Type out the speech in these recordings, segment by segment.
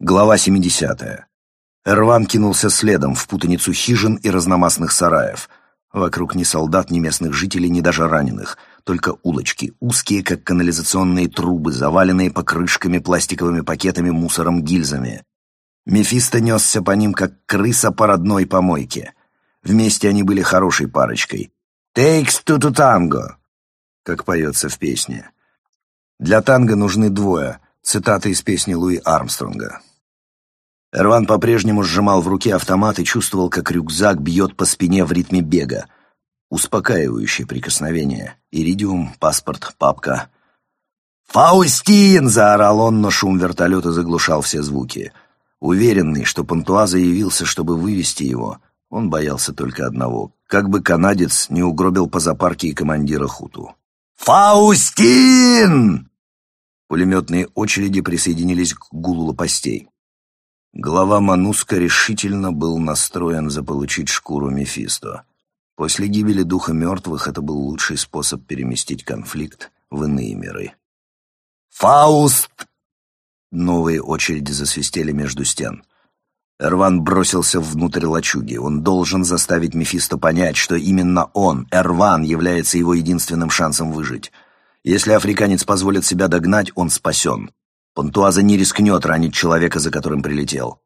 Глава 70. Эрван кинулся следом в путаницу хижин и разномастных сараев. Вокруг ни солдат, ни местных жителей, ни даже раненых. Только улочки, узкие, как канализационные трубы, заваленные покрышками, пластиковыми пакетами, мусором, гильзами. Мефисто несся по ним, как крыса по родной помойке. Вместе они были хорошей парочкой. «Takes to tango», как поется в песне. Для танго нужны двое. Цитата из песни Луи Армстронга. Эрван по-прежнему сжимал в руке автомат и чувствовал, как рюкзак бьет по спине в ритме бега. Успокаивающее прикосновение. Иридиум, паспорт, папка. «Фаустин!» — заорал он, но шум вертолета заглушал все звуки. Уверенный, что Пантуа заявился, чтобы вывести его, он боялся только одного — как бы канадец не угробил по запарке и командира Хуту. «Фаустин!» Пулеметные очереди присоединились к гулу лопастей. Глава Мануска решительно был настроен заполучить шкуру Мефисто. После гибели духа мертвых это был лучший способ переместить конфликт в иные миры. «Фауст!» Новые очереди засвистели между стен. Эрван бросился внутрь лачуги. Он должен заставить Мефисто понять, что именно он, Эрван, является его единственным шансом выжить. Если африканец позволит себя догнать, он спасен. Пантуаза не рискнет ранить человека, за которым прилетел.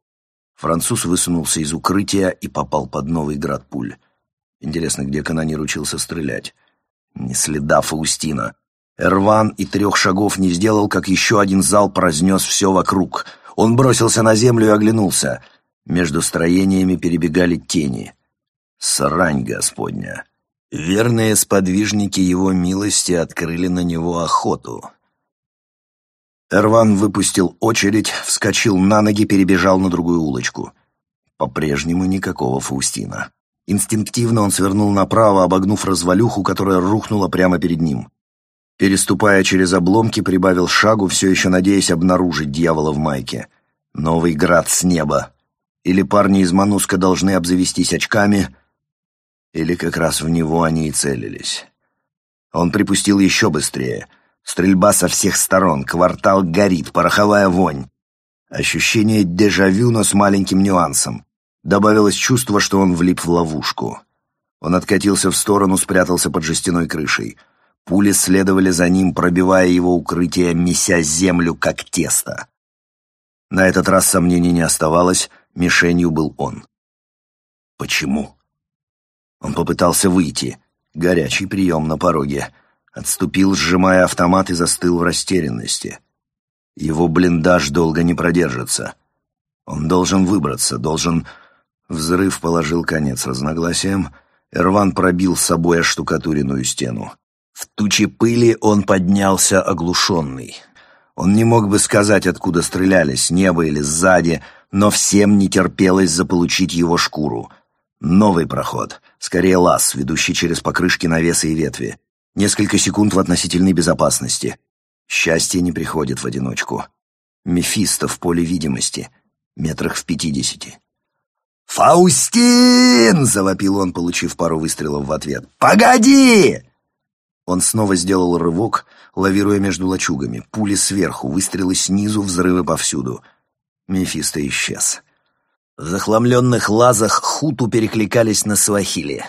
Француз высунулся из укрытия и попал под новый град пуль. Интересно, где канонир учился стрелять? Ни следа Фаустина. Эрван и трех шагов не сделал, как еще один залп разнес все вокруг. Он бросился на землю и оглянулся. Между строениями перебегали тени. Срань господня. Верные сподвижники его милости открыли на него охоту. Эрван выпустил очередь, вскочил на ноги, перебежал на другую улочку. По-прежнему никакого Фаустина. Инстинктивно он свернул направо, обогнув развалюху, которая рухнула прямо перед ним. Переступая через обломки, прибавил шагу, все еще надеясь обнаружить дьявола в майке. Новый град с неба. Или парни из Мануска должны обзавестись очками, или как раз в него они и целились. Он припустил еще быстрее — Стрельба со всех сторон, квартал горит, пороховая вонь. Ощущение дежавю, но с маленьким нюансом. Добавилось чувство, что он влип в ловушку. Он откатился в сторону, спрятался под жестяной крышей. Пули следовали за ним, пробивая его укрытие, меся землю, как тесто. На этот раз сомнений не оставалось, мишенью был он. Почему? Он попытался выйти. Горячий прием на пороге. Отступил, сжимая автомат, и застыл в растерянности. Его блиндаж долго не продержится. Он должен выбраться, должен... Взрыв положил конец разногласиям. Эрван пробил с собой оштукатуренную стену. В туче пыли он поднялся оглушенный. Он не мог бы сказать, откуда стреляли, с неба или сзади, но всем не терпелось заполучить его шкуру. Новый проход, скорее лаз, ведущий через покрышки навеса и ветви. Несколько секунд в относительной безопасности. Счастье не приходит в одиночку. Мефисто в поле видимости, метрах в пятидесяти. «Фаустин!» — завопил он, получив пару выстрелов в ответ. «Погоди!» Он снова сделал рывок, лавируя между лачугами. Пули сверху, выстрелы снизу, взрывы повсюду. Мефисто исчез. В захламленных лазах хуту перекликались на свахили.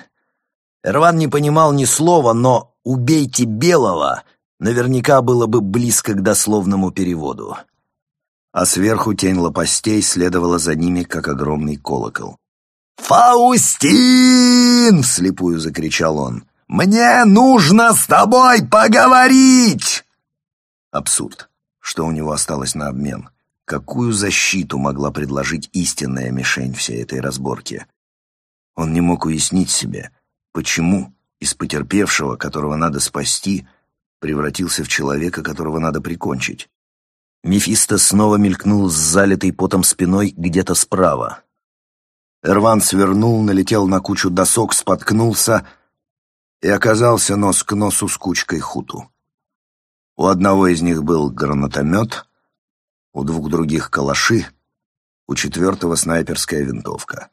Эрван не понимал ни слова, но «убейте белого» наверняка было бы близко к дословному переводу. А сверху тень лопастей следовала за ними, как огромный колокол. «Фаустин!» — вслепую закричал он. «Мне нужно с тобой поговорить!» Абсурд. Что у него осталось на обмен? Какую защиту могла предложить истинная мишень всей этой разборки? Он не мог уяснить себе, почему из потерпевшего, которого надо спасти, превратился в человека, которого надо прикончить. Мефисто снова мелькнул с залитой потом спиной где-то справа. Эрван свернул, налетел на кучу досок, споткнулся и оказался нос к носу с кучкой хуту. У одного из них был гранатомет, у двух других — калаши, у четвертого — снайперская винтовка.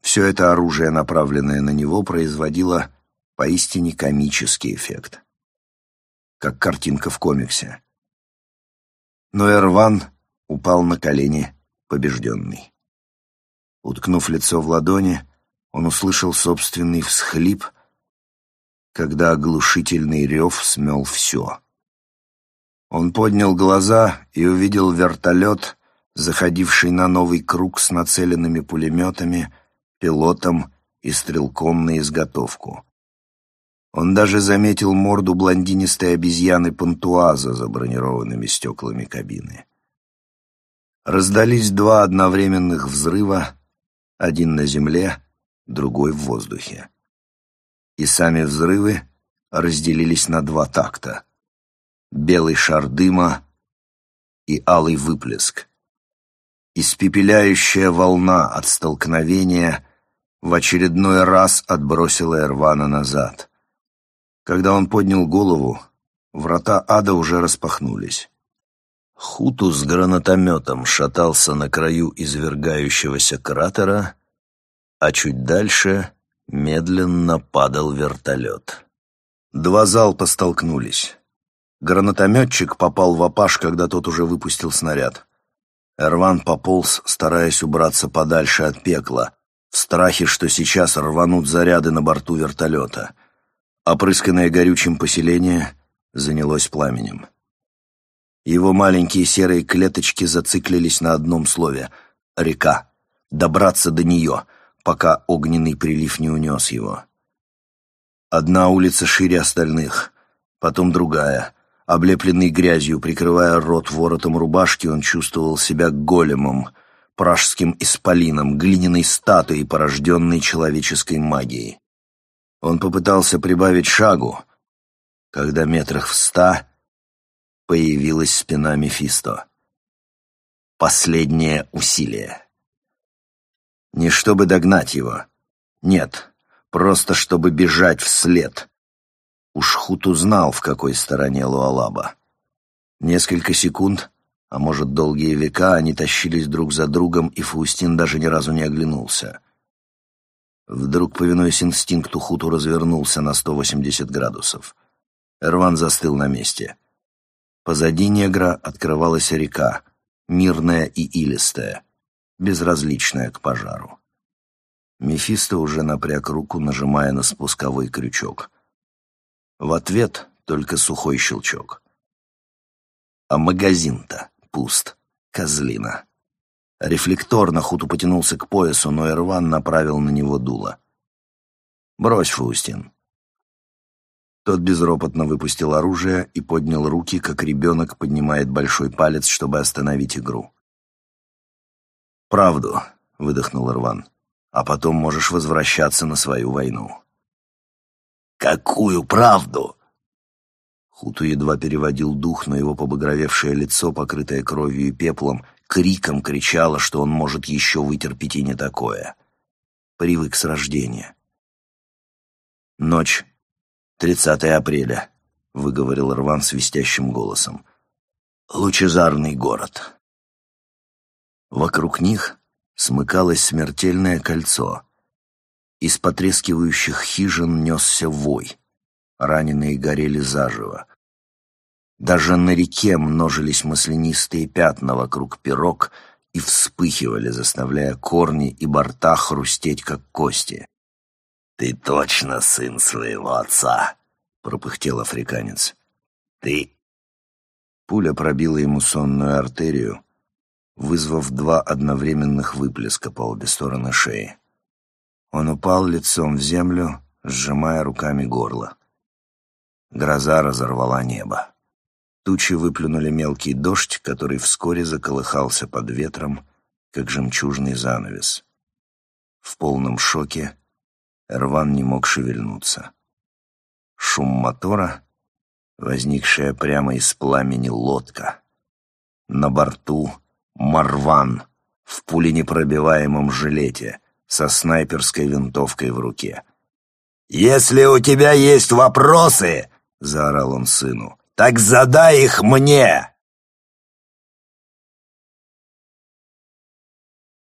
Все это оружие, направленное на него, производило Поистине комический эффект. Как картинка в комиксе. Но Эрван упал на колени побежденный. Уткнув лицо в ладони, он услышал собственный всхлип, когда оглушительный рев смел все. Он поднял глаза и увидел вертолет, заходивший на новый круг с нацеленными пулеметами, пилотом и стрелком на изготовку. Он даже заметил морду блондинистой обезьяны Пантуаза за бронированными стеклами кабины. Раздались два одновременных взрыва, один на земле, другой в воздухе. И сами взрывы разделились на два такта. Белый шар дыма и алый выплеск. Испепеляющая волна от столкновения в очередной раз отбросила Эрвана назад. Когда он поднял голову, врата ада уже распахнулись. Хуту с гранатометом шатался на краю извергающегося кратера, а чуть дальше медленно падал вертолет. Два залпа столкнулись. Гранатометчик попал в опаш, когда тот уже выпустил снаряд. Эрван пополз, стараясь убраться подальше от пекла, в страхе, что сейчас рванут заряды на борту вертолета. Опрысканное горючим поселение занялось пламенем. Его маленькие серые клеточки зациклились на одном слове — река. Добраться до нее, пока огненный прилив не унес его. Одна улица шире остальных, потом другая. Облепленный грязью, прикрывая рот воротом рубашки, он чувствовал себя големом, пражским исполином, глиняной статуей, порожденной человеческой магией. Он попытался прибавить шагу, когда метрах в ста появилась спина Мефисто. Последнее усилие. Не чтобы догнать его. Нет, просто чтобы бежать вслед. Уж Хуту знал, в какой стороне Луалаба. Несколько секунд, а может, долгие века, они тащились друг за другом, и Фаустин даже ни разу не оглянулся. Вдруг, повинуясь инстинкту, Хуту развернулся на 180 градусов. Эрван застыл на месте. Позади негра открывалась река, мирная и илистая, безразличная к пожару. Мефисто уже напряг руку, нажимая на спусковой крючок. В ответ только сухой щелчок. А магазин-то пуст, козлина. Рефлекторно Хуту потянулся к поясу, но Ирван направил на него дуло. «Брось, Фаустин». Тот безропотно выпустил оружие и поднял руки, как ребенок поднимает большой палец, чтобы остановить игру. «Правду», — выдохнул Ирван, — «а потом можешь возвращаться на свою войну». «Какую правду?» Хуту едва переводил дух, но его побагровевшее лицо, покрытое кровью и пеплом, криком кричало, что он может еще вытерпеть и не такое. Привык с рождения. «Ночь. 30 апреля», — выговорил Рван свистящим голосом. «Лучезарный город». Вокруг них смыкалось смертельное кольцо. Из потрескивающих хижин несся вой. Раненые горели заживо. Даже на реке множились маслянистые пятна вокруг пирог и вспыхивали, заставляя корни и борта хрустеть, как кости. «Ты точно сын своего отца!» — пропыхтел африканец. «Ты...» Пуля пробила ему сонную артерию, вызвав два одновременных выплеска по обе стороны шеи. Он упал лицом в землю, сжимая руками горло. Гроза разорвала небо. Тучи выплюнули мелкий дождь, который вскоре заколыхался под ветром, как жемчужный занавес. В полном шоке Эрван не мог шевельнуться. Шум мотора, возникшая прямо из пламени лодка. На борту Марван в пуленепробиваемом жилете со снайперской винтовкой в руке. «Если у тебя есть вопросы, — заорал он сыну, — «так задай их мне!»